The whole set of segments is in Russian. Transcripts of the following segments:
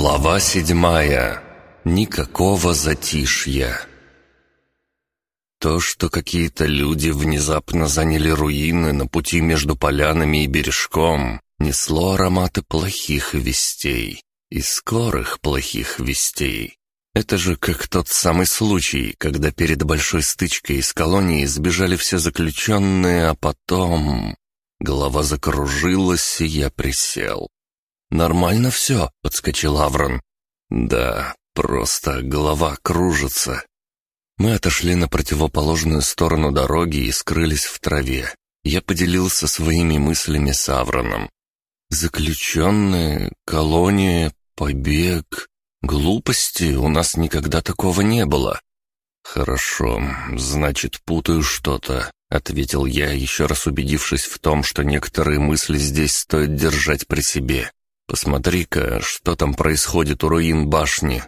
Глава седьмая. Никакого затишья. То, что какие-то люди внезапно заняли руины на пути между полянами и бережком, несло ароматы плохих вестей. И скорых плохих вестей. Это же как тот самый случай, когда перед большой стычкой из колонии сбежали все заключенные, а потом... Голова закружилась, и я присел. «Нормально все», — подскочил Аврон. «Да, просто голова кружится». Мы отошли на противоположную сторону дороги и скрылись в траве. Я поделился своими мыслями с Авроном. «Заключенные, колония, побег. Глупости, у нас никогда такого не было». «Хорошо, значит, путаю что-то», — ответил я, еще раз убедившись в том, что некоторые мысли здесь стоит держать при себе. «Посмотри-ка, что там происходит у руин башни».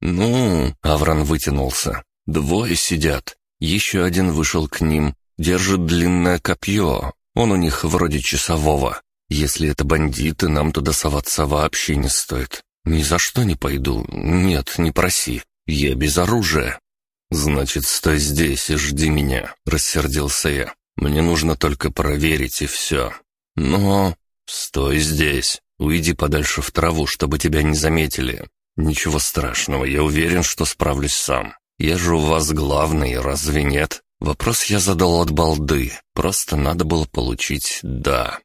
«Ну...» — Аврон вытянулся. «Двое сидят. Еще один вышел к ним. Держит длинное копье. Он у них вроде часового. Если это бандиты, нам туда соваться вообще не стоит. Ни за что не пойду. Нет, не проси. Я без оружия». «Значит, стой здесь и жди меня», — рассердился я. «Мне нужно только проверить, и все». «Но...» «Стой здесь». Уйди подальше в траву, чтобы тебя не заметили. Ничего страшного, я уверен, что справлюсь сам. Я же у вас главный, разве нет? Вопрос я задал от балды, просто надо было получить «да».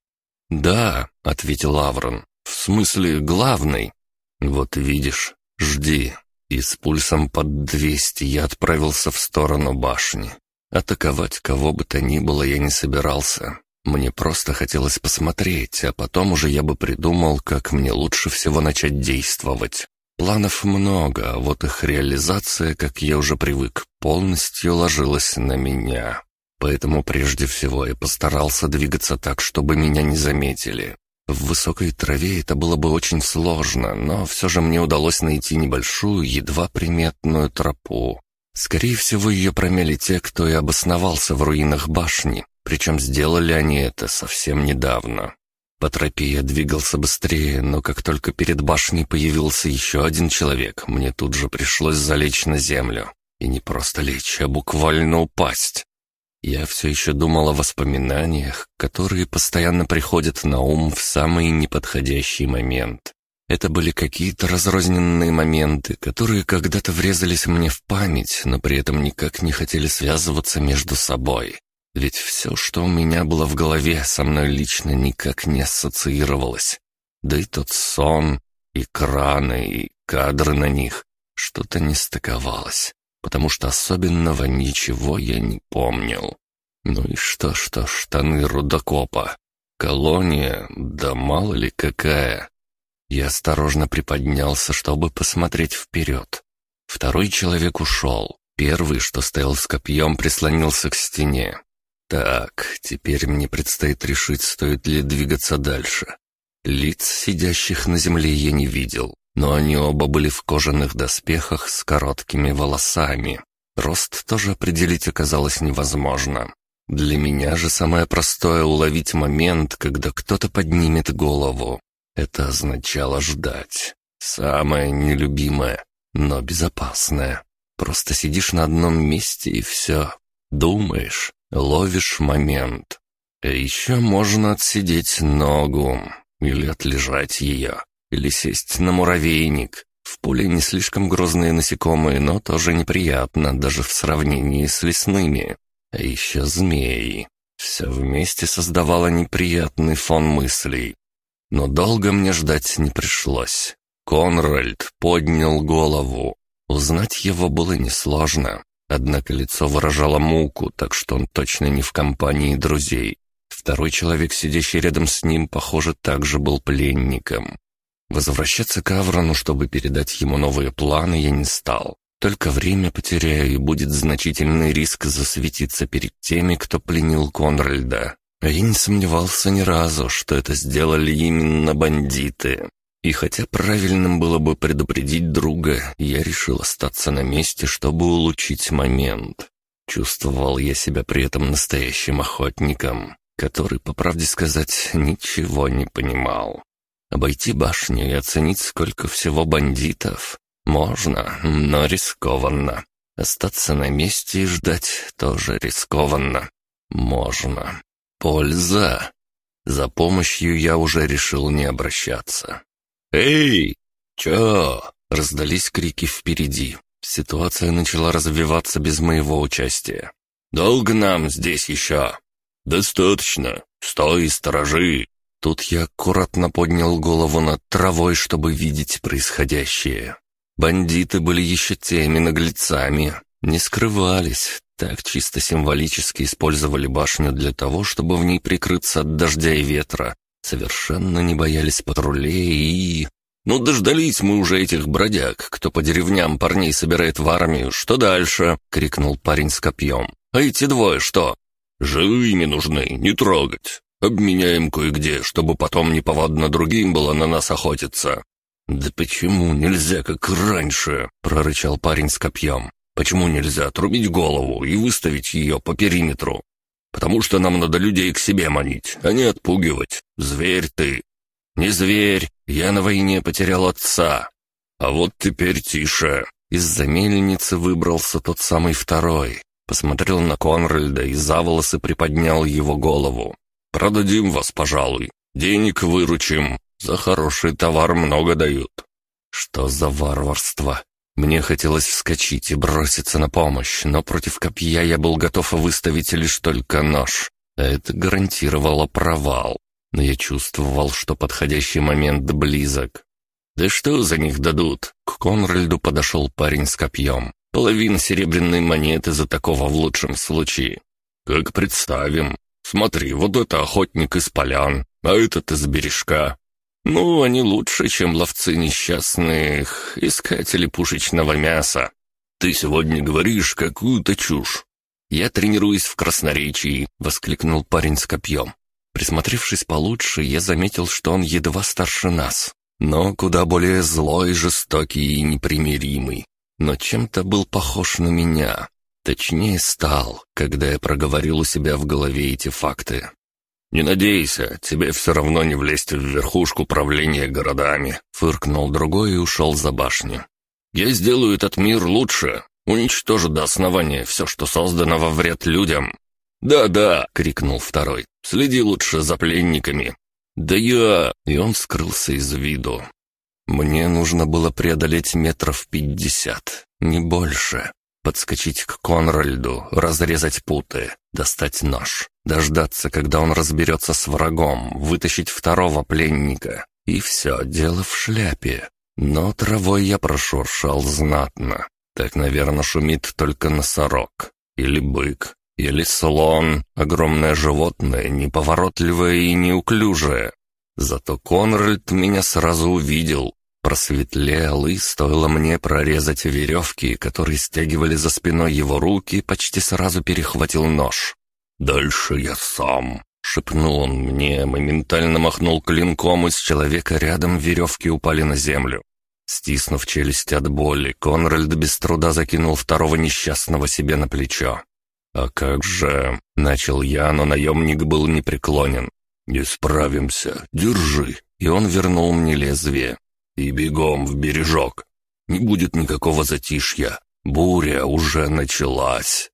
«Да», — ответил Аврон, — «в смысле главный». «Вот видишь, жди». И с пульсом под двести я отправился в сторону башни. Атаковать кого бы то ни было я не собирался. Мне просто хотелось посмотреть, а потом уже я бы придумал, как мне лучше всего начать действовать. Планов много, а вот их реализация, как я уже привык, полностью ложилась на меня. Поэтому прежде всего я постарался двигаться так, чтобы меня не заметили. В высокой траве это было бы очень сложно, но все же мне удалось найти небольшую, едва приметную тропу. Скорее всего, ее промели те, кто и обосновался в руинах башни, причем сделали они это совсем недавно. По тропе я двигался быстрее, но как только перед башней появился еще один человек, мне тут же пришлось залечь на землю. И не просто лечь, а буквально упасть. Я все еще думал о воспоминаниях, которые постоянно приходят на ум в самый неподходящий момент. Это были какие-то разрозненные моменты, которые когда-то врезались мне в память, но при этом никак не хотели связываться между собой. Ведь все, что у меня было в голове, со мной лично никак не ассоциировалось. Да и тот сон, и краны, и кадры на них, что-то не стыковалось, потому что особенного ничего я не помнил. Ну и что, что штаны рудокопа? Колония, да мало ли какая. Я осторожно приподнялся, чтобы посмотреть вперед. Второй человек ушел. Первый, что стоял с копьем, прислонился к стене. Так, теперь мне предстоит решить, стоит ли двигаться дальше. Лиц, сидящих на земле, я не видел, но они оба были в кожаных доспехах с короткими волосами. Рост тоже определить оказалось невозможно. Для меня же самое простое уловить момент, когда кто-то поднимет голову. Это означало ждать. Самое нелюбимое, но безопасное. Просто сидишь на одном месте и все. Думаешь, Ловишь момент. А еще можно отсидеть ногу, или отлежать ее, или сесть на муравейник. В поле не слишком грозные насекомые, но тоже неприятно, даже в сравнении с лесными. А еще змеи. Все вместе создавало неприятный фон мыслей. Но долго мне ждать не пришлось. Конральд поднял голову. Узнать его было несложно. Однако лицо выражало муку, так что он точно не в компании друзей. Второй человек, сидящий рядом с ним, похоже, также был пленником. Возвращаться к Аврону, чтобы передать ему новые планы, я не стал. Только время потеряю, и будет значительный риск засветиться перед теми, кто пленил Конральда. А я не сомневался ни разу, что это сделали именно бандиты. И хотя правильным было бы предупредить друга, я решил остаться на месте, чтобы улучшить момент. Чувствовал я себя при этом настоящим охотником, который, по правде сказать, ничего не понимал. Обойти башню и оценить, сколько всего бандитов? Можно, но рискованно. Остаться на месте и ждать тоже рискованно. Можно. Польза. За помощью я уже решил не обращаться. «Эй! Чё?» — раздались крики впереди. Ситуация начала развиваться без моего участия. «Долго нам здесь еще?» «Достаточно. Стой, сторожи!» Тут я аккуратно поднял голову над травой, чтобы видеть происходящее. Бандиты были еще теми наглецами, не скрывались, так чисто символически использовали башню для того, чтобы в ней прикрыться от дождя и ветра, совершенно не боялись патрулей и... «Ну, дождались мы уже этих бродяг, кто по деревням парней собирает в армию. Что дальше?» — крикнул парень с копьем. «А эти двое что?» «Живыми нужны, не трогать. Обменяем кое-где, чтобы потом неповадно другим было на нас охотиться». «Да почему нельзя, как раньше?» — прорычал парень с копьем. «Почему нельзя отрубить голову и выставить ее по периметру? Потому что нам надо людей к себе манить, а не отпугивать. Зверь ты!» «Не зверь, я на войне потерял отца. А вот теперь тише». Из-за мельницы выбрался тот самый второй. Посмотрел на Конральда и за волосы приподнял его голову. Продадим вас, пожалуй. Денег выручим. За хороший товар много дают». Что за варварство? Мне хотелось вскочить и броситься на помощь, но против копья я был готов выставить лишь только нож. Это гарантировало провал. Но я чувствовал, что подходящий момент близок. «Да что за них дадут?» К Конральду подошел парень с копьем. «Половина серебряной монеты за такого в лучшем случае». «Как представим. Смотри, вот это охотник из полян, а этот из бережка. Ну, они лучше, чем ловцы несчастных, искатели пушечного мяса. Ты сегодня говоришь какую-то чушь. Я тренируюсь в красноречии, воскликнул парень с копьем. Присмотревшись получше, я заметил, что он едва старше нас, но куда более злой, жестокий и непримиримый. Но чем-то был похож на меня. Точнее, стал, когда я проговорил у себя в голове эти факты. «Не надейся, тебе все равно не влезть в верхушку правления городами», — фыркнул другой и ушел за башню. «Я сделаю этот мир лучше, уничтожу до основания все, что создано во вред людям». «Да-да», — крикнул второй, — «следи лучше за пленниками». «Да я...» — и он скрылся из виду. Мне нужно было преодолеть метров пятьдесят, не больше. Подскочить к Конральду, разрезать путы, достать нож, дождаться, когда он разберется с врагом, вытащить второго пленника. И все, дело в шляпе. Но травой я прошуршал знатно. Так, наверное, шумит только носорог. Или бык. Или слон. Огромное животное, неповоротливое и неуклюжее. Зато Конральд меня сразу увидел, просветлел, и стоило мне прорезать веревки, которые стягивали за спиной его руки, почти сразу перехватил нож. «Дальше я сам», — шепнул он мне, моментально махнул клинком, из человека рядом веревки упали на землю. Стиснув челюсть от боли, Конральд без труда закинул второго несчастного себе на плечо. «А как же...» — начал я, но наемник был непреклонен. «Не справимся, держи». И он вернул мне лезвие. И бегом в бережок. Не будет никакого затишья. Буря уже началась.